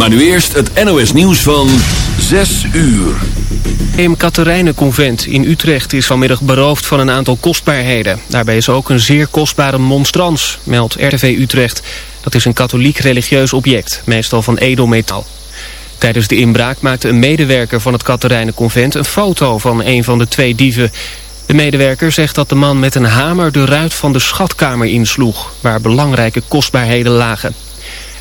Maar nu eerst het NOS nieuws van 6 uur. Het Katerijnenconvent in Utrecht is vanmiddag beroofd van een aantal kostbaarheden. Daarbij is ook een zeer kostbare monstrans, meldt RTV Utrecht. Dat is een katholiek religieus object, meestal van edelmetaal. Tijdens de inbraak maakte een medewerker van het Katerijnenconvent een foto van een van de twee dieven. De medewerker zegt dat de man met een hamer de ruit van de schatkamer insloeg... waar belangrijke kostbaarheden lagen.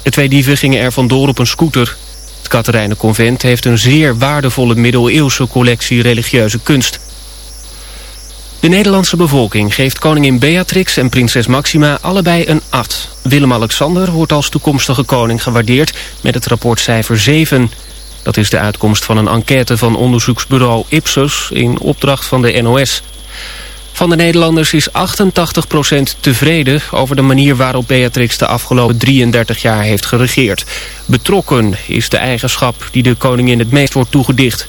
De twee dieven gingen er vandoor op een scooter. Het Katerijnenconvent heeft een zeer waardevolle middeleeuwse collectie religieuze kunst. De Nederlandse bevolking geeft koningin Beatrix en prinses Maxima allebei een 8. Willem-Alexander wordt als toekomstige koning gewaardeerd met het rapportcijfer 7. Dat is de uitkomst van een enquête van onderzoeksbureau Ipsos in opdracht van de NOS. Van de Nederlanders is 88% tevreden over de manier waarop Beatrix de afgelopen 33 jaar heeft geregeerd. Betrokken is de eigenschap die de koningin het meest wordt toegedicht.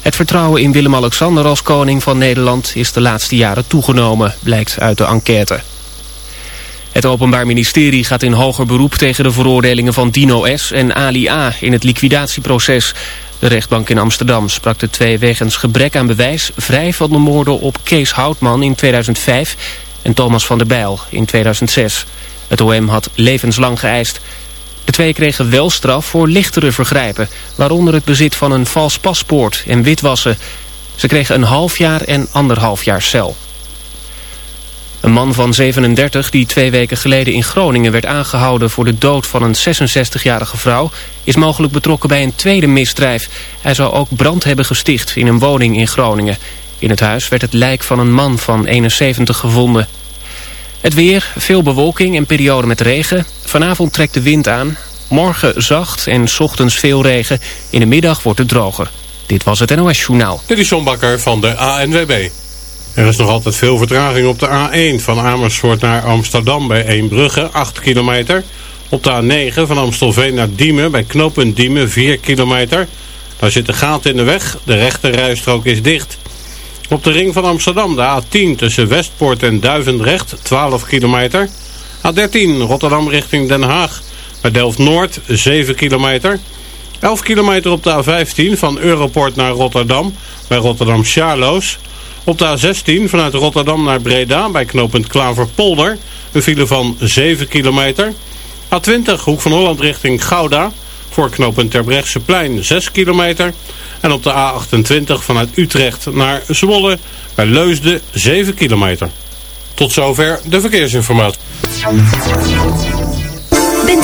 Het vertrouwen in Willem-Alexander als koning van Nederland is de laatste jaren toegenomen, blijkt uit de enquête. Het Openbaar Ministerie gaat in hoger beroep tegen de veroordelingen van Dino S. en Ali A. in het liquidatieproces. De rechtbank in Amsterdam sprak de twee wegens gebrek aan bewijs... vrij van de moorden op Kees Houtman in 2005 en Thomas van der Bijl in 2006. Het OM had levenslang geëist. De twee kregen wel straf voor lichtere vergrijpen... waaronder het bezit van een vals paspoort en witwassen. Ze kregen een half jaar en anderhalf jaar cel. Een man van 37 die twee weken geleden in Groningen werd aangehouden voor de dood van een 66-jarige vrouw is mogelijk betrokken bij een tweede misdrijf. Hij zou ook brand hebben gesticht in een woning in Groningen. In het huis werd het lijk van een man van 71 gevonden. Het weer, veel bewolking en periode met regen. Vanavond trekt de wind aan. Morgen zacht en ochtends veel regen. In de middag wordt het droger. Dit was het NOS Journaal. Dit is John Bakker van de ANWB. Er is nog altijd veel vertraging op de A1 van Amersfoort naar Amsterdam bij Eembrugge, 8 kilometer. Op de A9 van Amstelveen naar Diemen bij knooppunt Diemen, 4 kilometer. Daar zit een gat in de weg, de rechte rijstrook is dicht. Op de ring van Amsterdam, de A10 tussen Westpoort en Duivendrecht, 12 kilometer. A13 Rotterdam richting Den Haag, bij Delft-Noord, 7 kilometer. 11 kilometer op de A15 van Europort naar Rotterdam, bij Rotterdam-Charloes... Op de A16 vanuit Rotterdam naar Breda bij knooppunt Klaverpolder. Een file van 7 kilometer. A20 Hoek van Holland richting Gouda. Voor knooppunt Terbrechtseplein 6 kilometer. En op de A28 vanuit Utrecht naar Zwolle bij Leusden 7 kilometer. Tot zover de verkeersinformatie.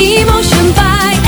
Emotion by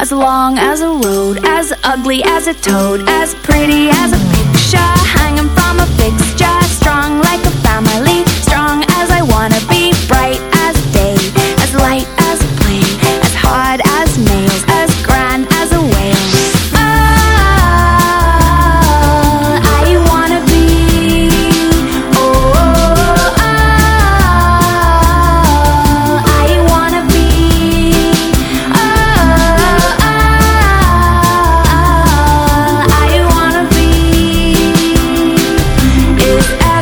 As long as a road, as ugly as a toad, as pretty as a picture.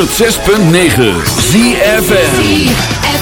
106.9 ZFN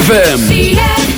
ZFM.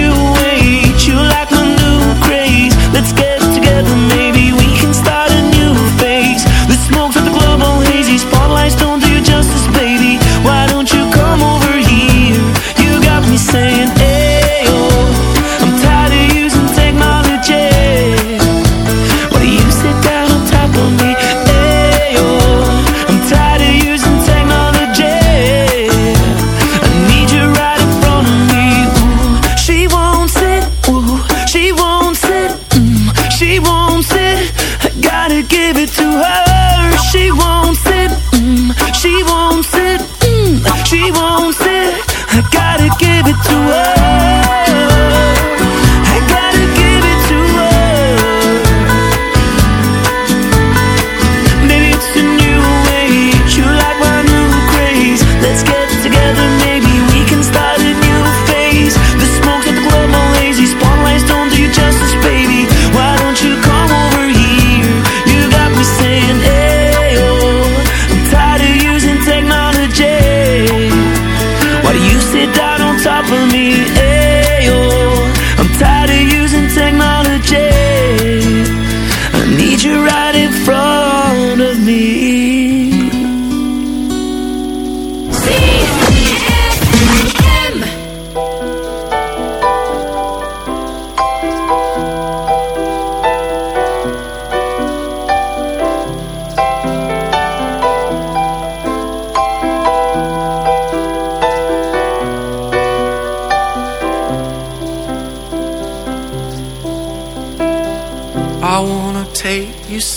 get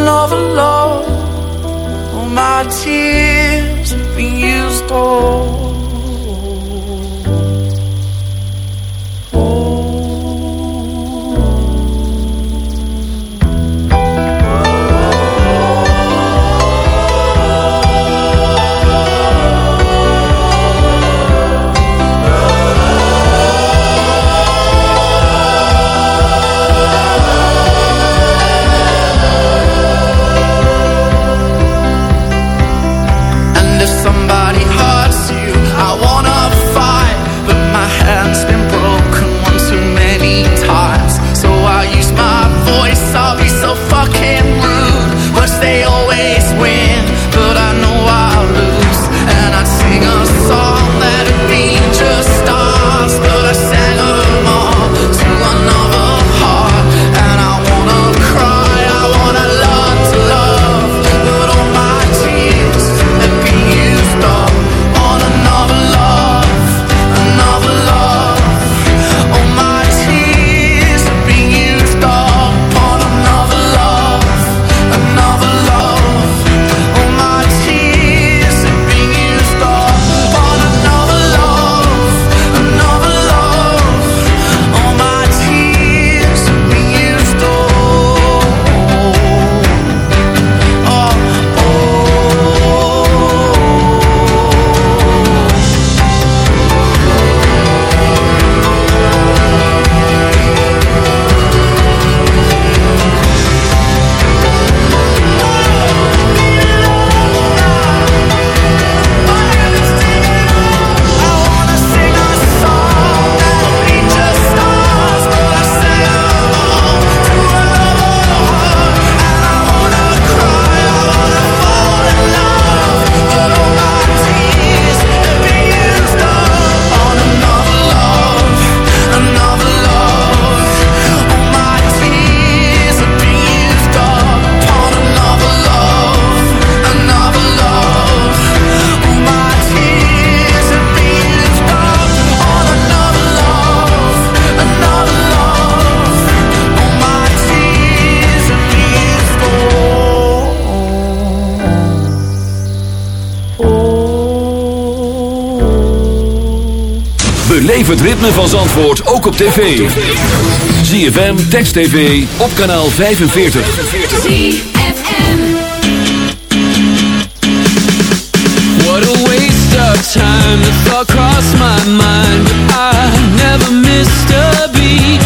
another love. All my tears have been used up. Beleef het ritme van Zandvoort ook op tv. ZFM, Text TV, op kanaal 45. What a waste of time, the thought crossed my mind. I never missed a beat.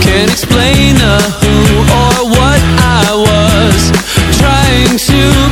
Can't explain the who or what I was trying to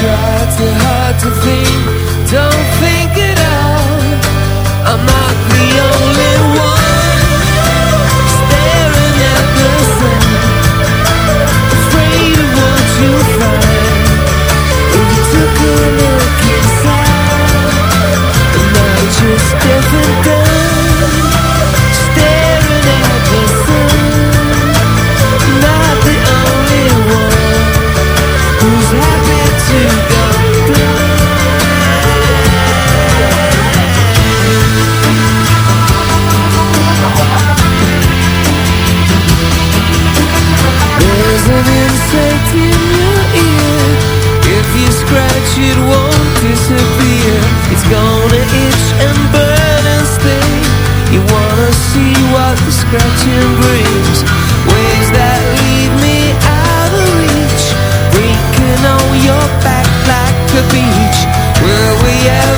tried too hard to think it won't disappear. It's gonna itch and burn and sting You wanna see what the scratching brings. Waves that leave me out of reach. Breaking on your back like a beach. Will we ever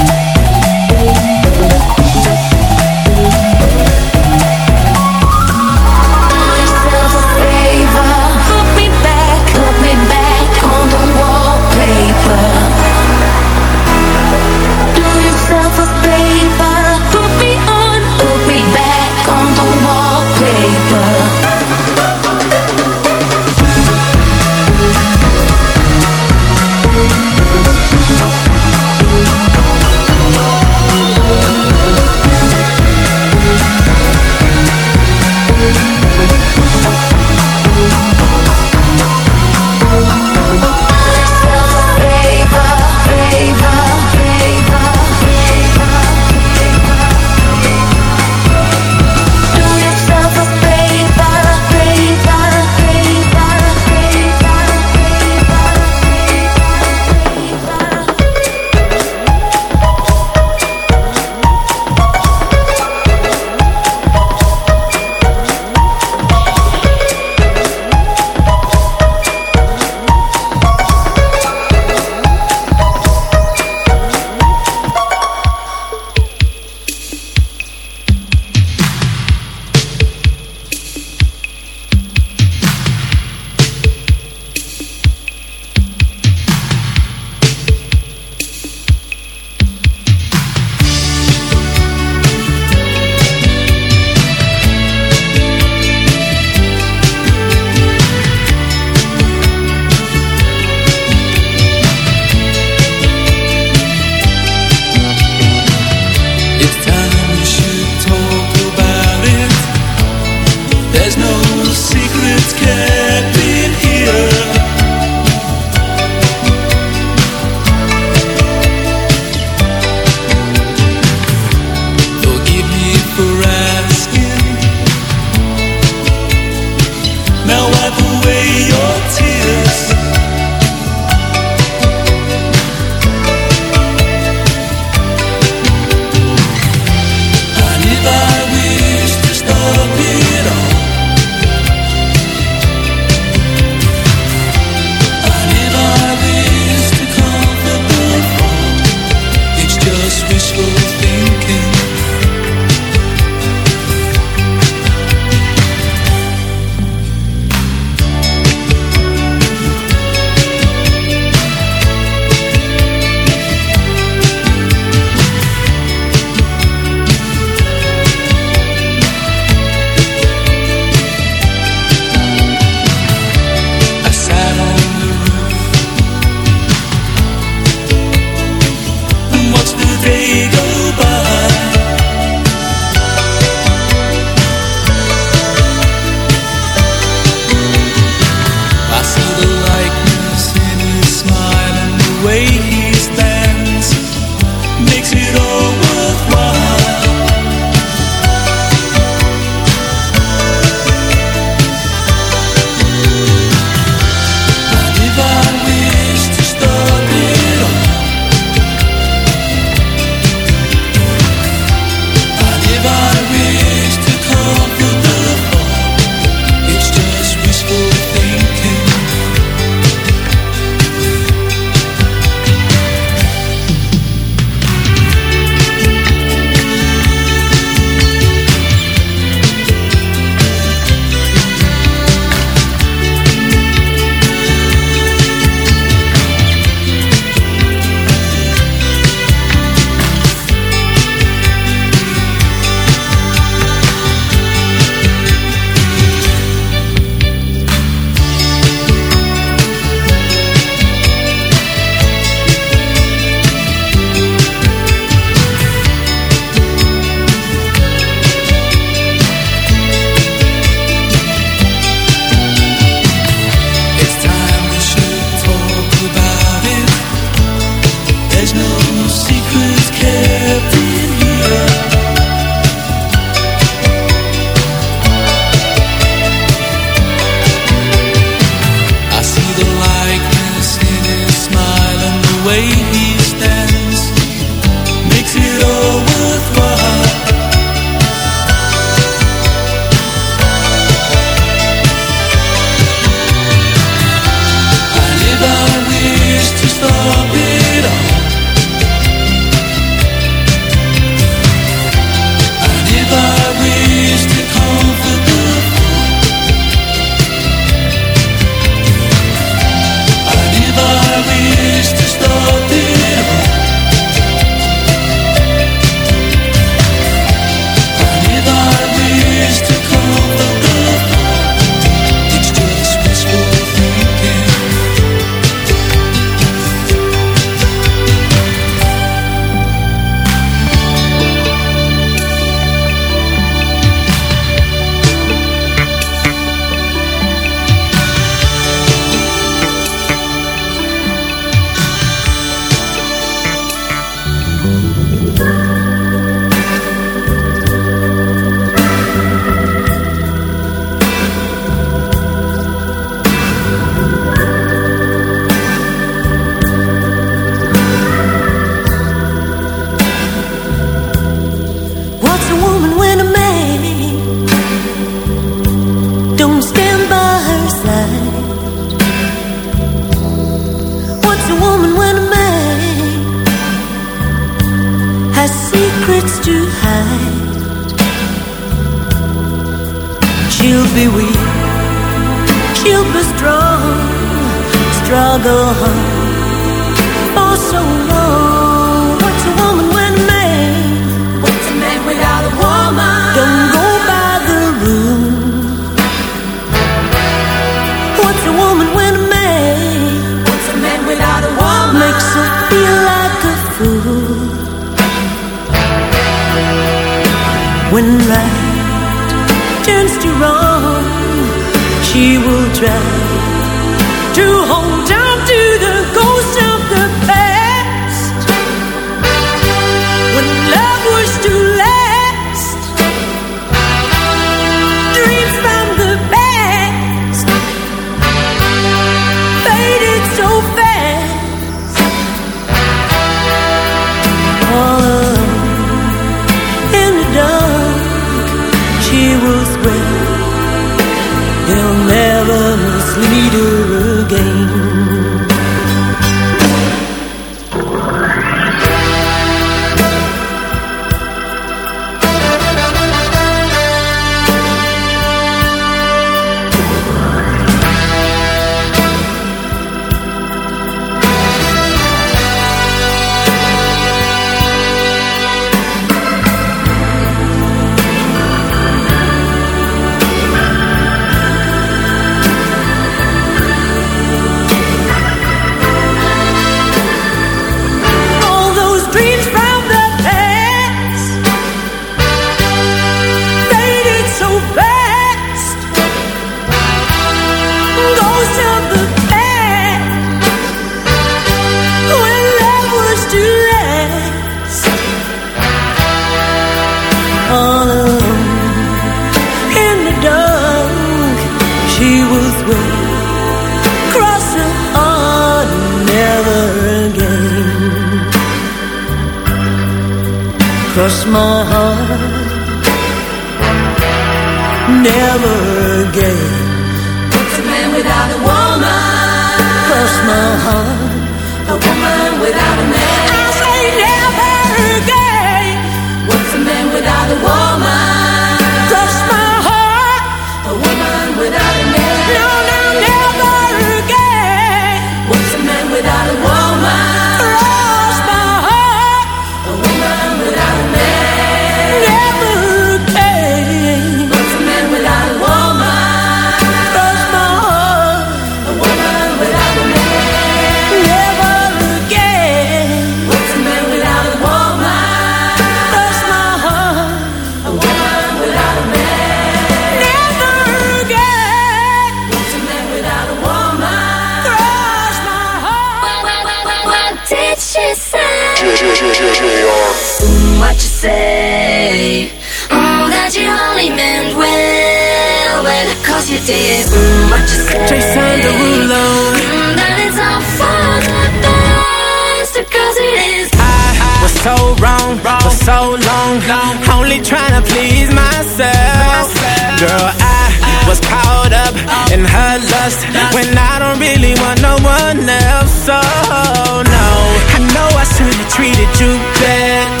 you say. Oh, that you only meant well, well, cause you did. Mm, what you say. Jason Derulo. Mm, that it's all for the best, because it is. I, I was so wrong, wrong for so long, long. Only trying to please myself. myself. Girl, I, was caught up, in her lust when I don't really want no one else. So, no, I know I should have treated you better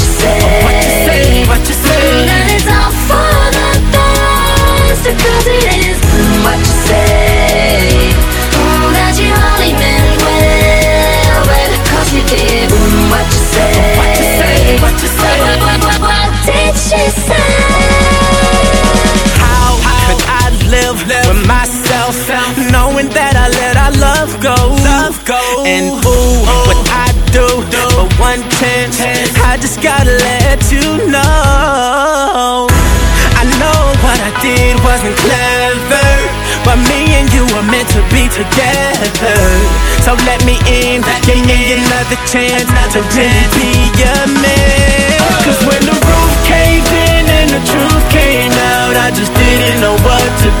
What you say, what you say. Mm, all for the best because it is mm, what you say. Oh, you cause did mm, what you say. What you say, what you say. What, did say? How could I live with myself knowing that I let our love go? And ooh, what I do for one chance, just gotta let you know. I know what I did wasn't clever, but me and you were meant to be together. So let me in, give me another chance to really be your man. Cause when the roof caved in and the truth came out, I just didn't know what to do.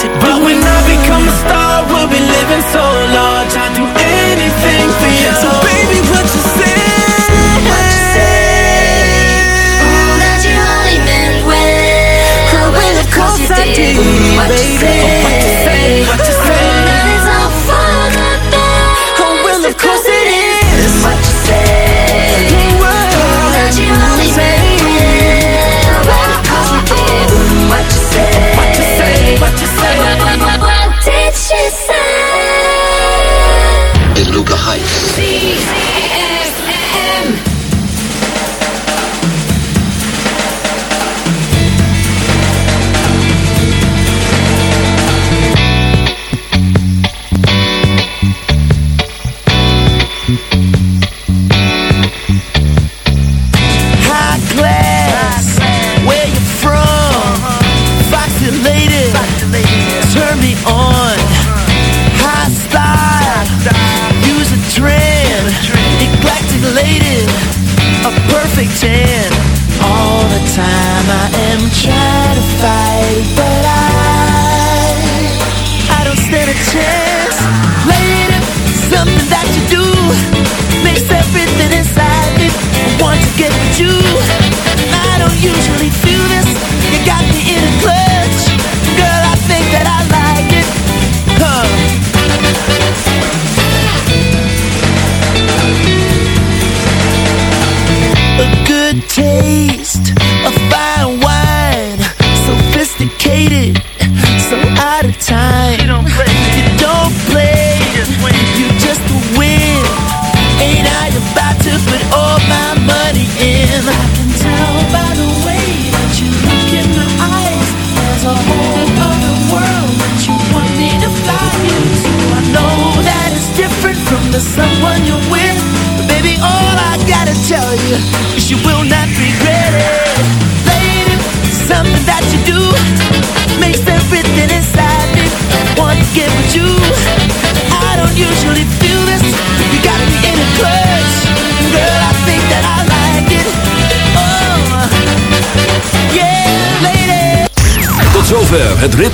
See.